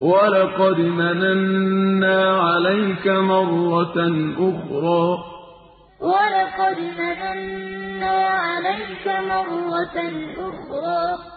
وَلَقَدْ مَنَنَّا عَلَيْكَ مَرَّةً أُخْرَىٰ. وَلَقَدْ مَنَنَّا عَلَيْكَ مَرَّةً أُخْرَىٰ.